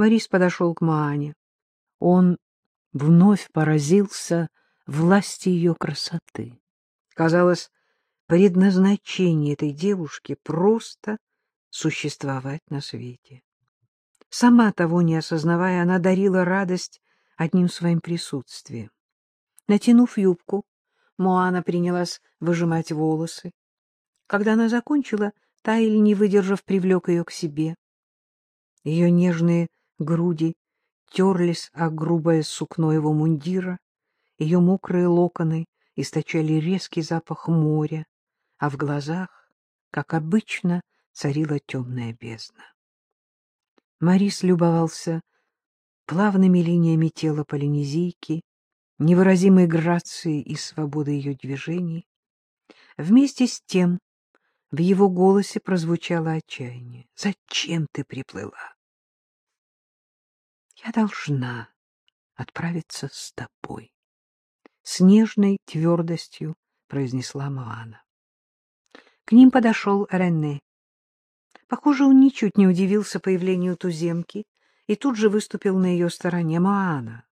Морис подошел к Маане. Он вновь поразился власти ее красоты. Казалось, предназначение этой девушки просто существовать на свете. Сама того не осознавая, она дарила радость одним своим присутствием. Натянув юбку, Моана принялась выжимать волосы. Когда она закончила, Тайль, не выдержав, привлек ее к себе. Ее нежные груди терлись о грубое сукно его мундира, ее мокрые локоны источали резкий запах моря, а в глазах, как обычно, царила темная бездна. Марис любовался плавными линиями тела полинезийки, невыразимой грацией и свободой ее движений. Вместе с тем в его голосе прозвучало отчаяние. «Зачем ты приплыла?» «Я должна отправиться с тобой», — с нежной твердостью произнесла Моана. К ним подошел Рене. Похоже, он ничуть не удивился появлению туземки и тут же выступил на ее стороне. «Моана,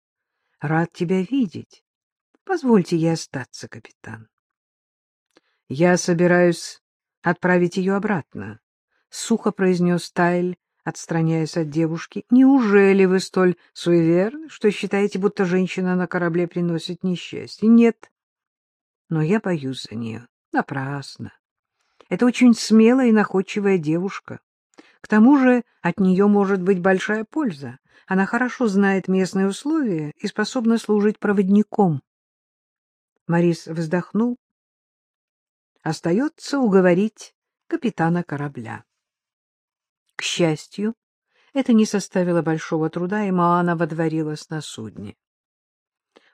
рад тебя видеть. Позвольте ей остаться, капитан». «Я собираюсь отправить ее обратно, — сухо произнес Тайль, отстраняясь от девушки. — Неужели вы столь суеверны, что считаете, будто женщина на корабле приносит несчастье? Нет. Но я боюсь за нее. Напрасно. Это очень смелая и находчивая девушка. К тому же от нее может быть большая польза. Она хорошо знает местные условия и способна служить проводником. Морис вздохнул Остается уговорить капитана корабля. К счастью, это не составило большого труда, и Маана водворилась на судне.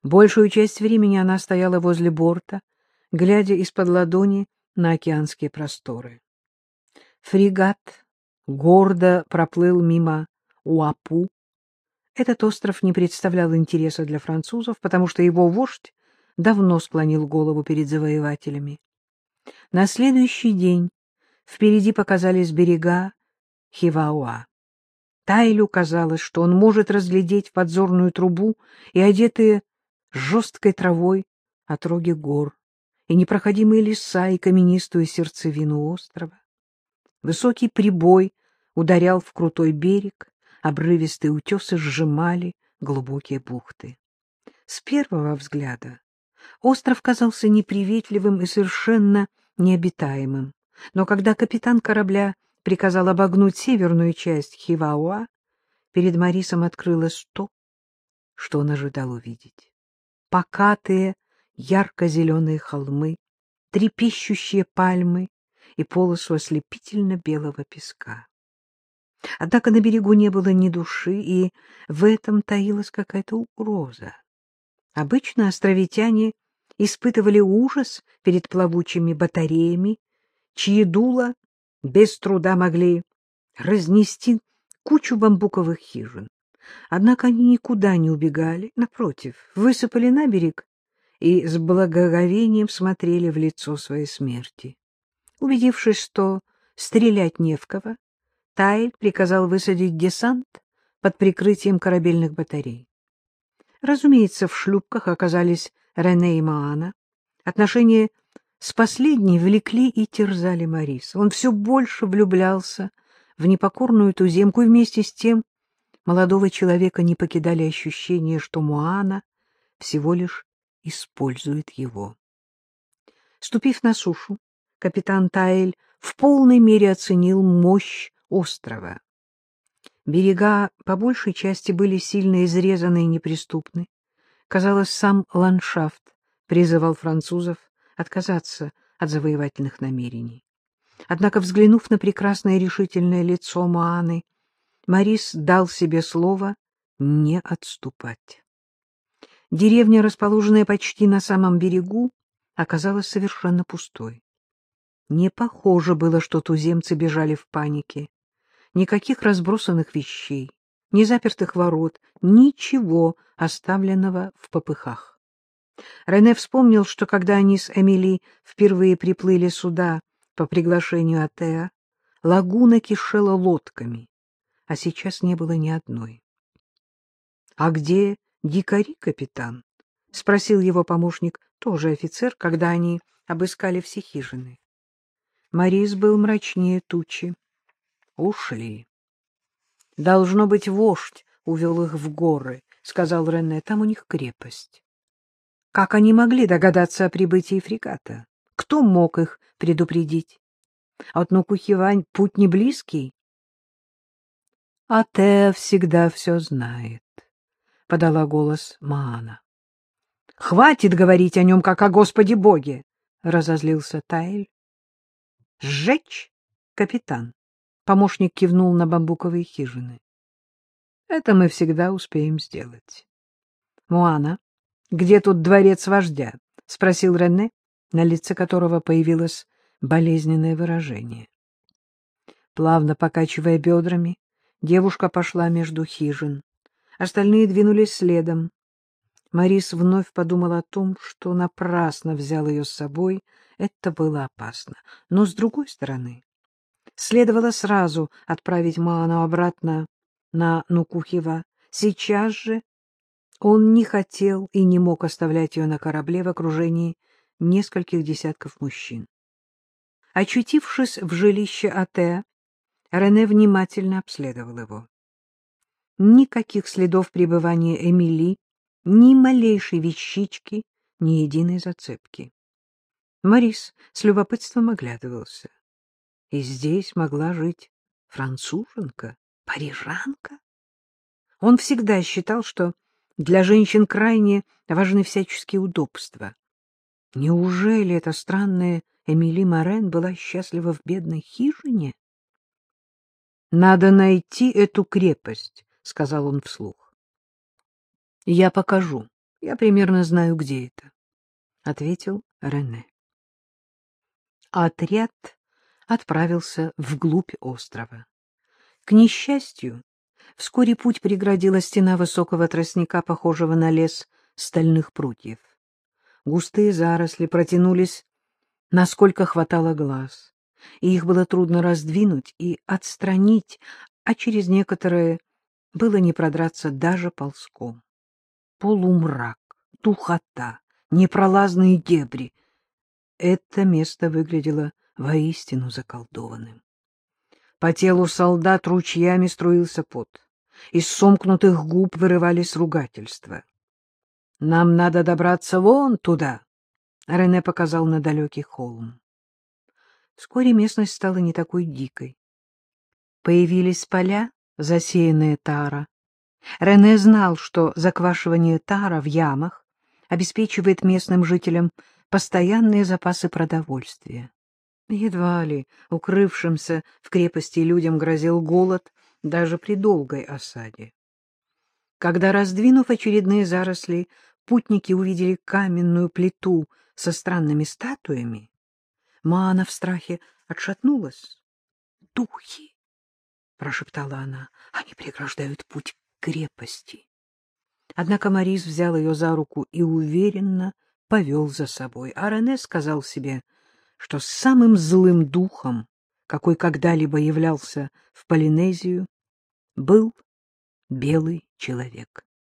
Большую часть времени она стояла возле борта, глядя из-под ладони на океанские просторы. Фрегат гордо проплыл мимо Уапу. Этот остров не представлял интереса для французов, потому что его вождь давно склонил голову перед завоевателями. На следующий день впереди показались берега Хивауа. Тайлю казалось, что он может разглядеть подзорную трубу и одетые жесткой травой отроги гор, и непроходимые леса, и каменистую сердцевину острова. Высокий прибой ударял в крутой берег, обрывистые утесы сжимали глубокие бухты. С первого взгляда Остров казался неприветливым и совершенно необитаемым. Но когда капитан корабля приказал обогнуть северную часть Хивауа, перед Марисом открылось то, что он ожидал увидеть. Покатые ярко-зеленые холмы, трепещущие пальмы и полосу ослепительно-белого песка. Однако на берегу не было ни души, и в этом таилась какая-то угроза. Обычно островитяне испытывали ужас перед плавучими батареями, чьи дула без труда могли разнести кучу бамбуковых хижин. Однако они никуда не убегали, напротив, высыпали на берег и с благоговением смотрели в лицо своей смерти. Убедившись, что стрелять не в кого, Тайль приказал высадить десант под прикрытием корабельных батарей. Разумеется, в шлюпках оказались Рене и Маана. Отношения с последней влекли и терзали Марис. Он все больше влюблялся в непокорную туземку, и вместе с тем молодого человека не покидали ощущения, что Моана всего лишь использует его. Ступив на сушу, капитан Таэль в полной мере оценил мощь острова. Берега по большей части были сильно изрезаны и неприступны. Казалось, сам ландшафт призывал французов отказаться от завоевательных намерений. Однако, взглянув на прекрасное решительное лицо Мааны, Марис дал себе слово не отступать. Деревня, расположенная почти на самом берегу, оказалась совершенно пустой. Не похоже было, что туземцы бежали в панике. Никаких разбросанных вещей, ни запертых ворот, ничего оставленного в попыхах. Рене вспомнил, что когда они с Эмили впервые приплыли сюда по приглашению Атеа, лагуна кишела лодками. а сейчас не было ни одной. — А где дикари, капитан? — спросил его помощник, тоже офицер, когда они обыскали все хижины. Морис был мрачнее тучи. Ушли. — Должно быть, вождь увел их в горы, — сказал Рене. — Там у них крепость. Как они могли догадаться о прибытии фрегата? Кто мог их предупредить? От Нукухивань путь не близкий. — А Теа всегда все знает, — подала голос Маана. — Хватит говорить о нем, как о Господе Боге! — разозлился Тайль. — Сжечь, капитан! — помощник кивнул на бамбуковые хижины. — Это мы всегда успеем сделать. — Муана, где тут дворец вождя? — спросил Рене, на лице которого появилось болезненное выражение. Плавно покачивая бедрами, девушка пошла между хижин. Остальные двинулись следом. Марис вновь подумал о том, что напрасно взял ее с собой. Это было опасно. Но, с другой стороны, следовало сразу отправить Маану обратно на Нукухева. Сейчас же он не хотел и не мог оставлять ее на корабле в окружении нескольких десятков мужчин. Очутившись в жилище Атеа, Рене внимательно обследовал его. Никаких следов пребывания Эмили, ни малейшей вещички, ни единой зацепки. Морис с любопытством оглядывался. И здесь могла жить француженка, парижанка. Он всегда считал, что для женщин крайне важны всяческие удобства. Неужели эта странная Эмили Морен была счастлива в бедной хижине? — Надо найти эту крепость, — сказал он вслух. — Я покажу. Я примерно знаю, где это, — ответил Рене. Отряд отправился вглубь острова. К несчастью, вскоре путь преградила стена высокого тростника, похожего на лес стальных прутьев. Густые заросли протянулись, насколько хватало глаз, и их было трудно раздвинуть и отстранить, а через некоторое было не продраться даже ползком. Полумрак, духота, непролазные дебри. Это место выглядело воистину заколдованным. По телу солдат ручьями струился пот. Из сомкнутых губ вырывались ругательства. Нам надо добраться вон туда. Рене показал на далекий холм. Вскоре местность стала не такой дикой. Появились поля, засеянные тара. Рене знал, что заквашивание тара в ямах обеспечивает местным жителям постоянные запасы продовольствия. Едва ли укрывшимся в крепости людям грозил голод даже при долгой осаде. Когда, раздвинув очередные заросли, путники увидели каменную плиту со странными статуями, Маана в страхе отшатнулась. — Духи! — прошептала она. — Они преграждают путь к крепости. Однако Морис взял ее за руку и уверенно повел за собой. А Рене сказал себе, что самым злым духом, какой когда-либо являлся в Полинезию, был белый человек.